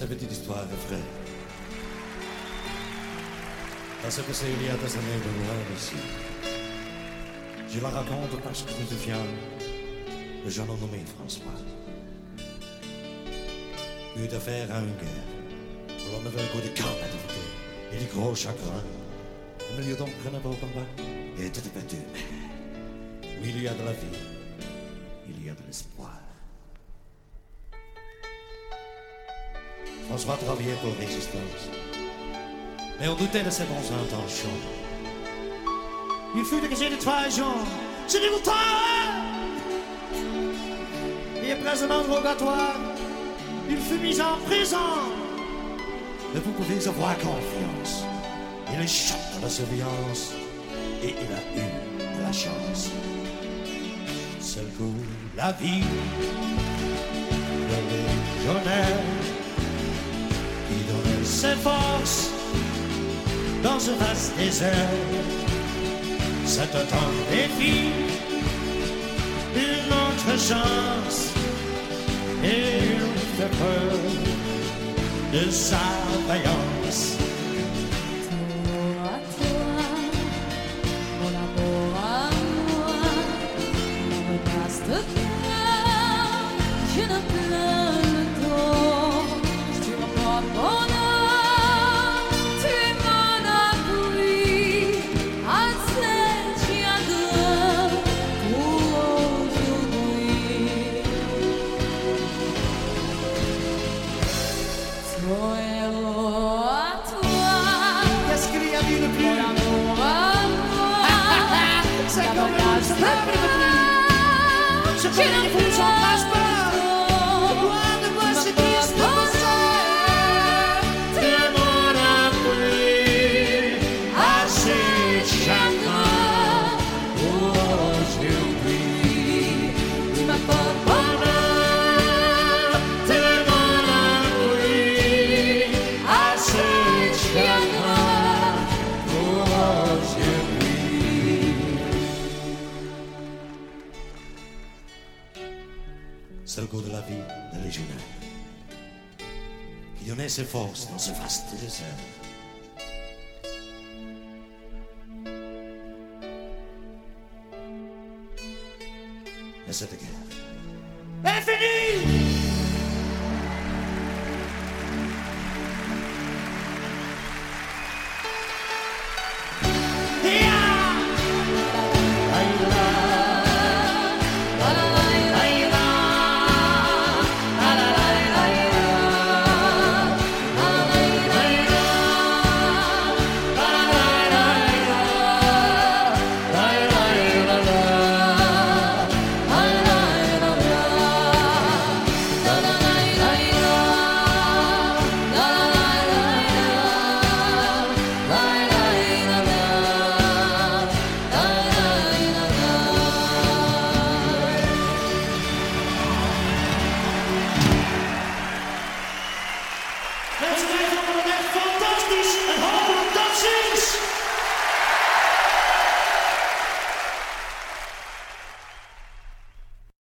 Sa petite histoire de frère. Parce que c'est il y a des années de loin ici. Je la raconte parce que je viens le jeune nommé François. Eu d'affaire à une guerre. L'homme avait un goût de éviter et du gros chagrin. Au milieu d'un carnaval combat, il était battu. Où il y a de la vie, il y a de l'espoir. François travaillait pour la résistance. Mais on doutait de ses bonnes intentions. Il fut dégagé de trahison. C'est du temps Et après un interrogatoire, il fut mis en prison. Mais vous pouvez avoir confiance. Il échappe à la surveillance et il a eu de la chance. Seul coup, la vie de légionnaire forces dans ce vaste désert. C'est un défi, une autre chance et fait peur de sa vaillance. Qu'est-ce qu'il y a eu de Mon Goût de la vie de légionnaire qui donnait ses forces dans ce vaste désert. Et cette guerre est finie!